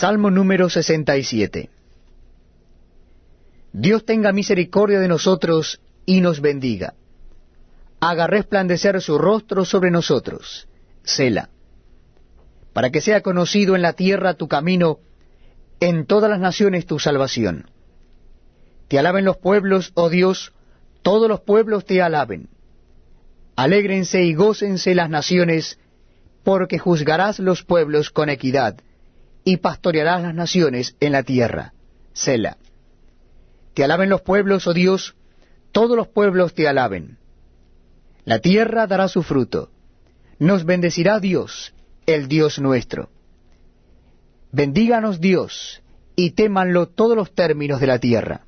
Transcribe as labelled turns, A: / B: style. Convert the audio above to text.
A: Salmo número 67 Dios tenga misericordia de nosotros y nos bendiga. Haga resplandecer su rostro sobre nosotros. Sela. Para que sea conocido en la tierra tu camino, en todas las naciones tu salvación. Te alaben los pueblos, oh Dios, todos los pueblos te alaben. Alégrense y gócense las naciones, porque juzgarás los pueblos con equidad y pastorearás las naciones en la tierra. Sela. Te alaben los pueblos, oh Dios, todos los pueblos te alaben. La tierra dará su fruto. Nos bendecirá Dios, el Dios nuestro. Bendíganos Dios, y témanlo todos los términos de la tierra.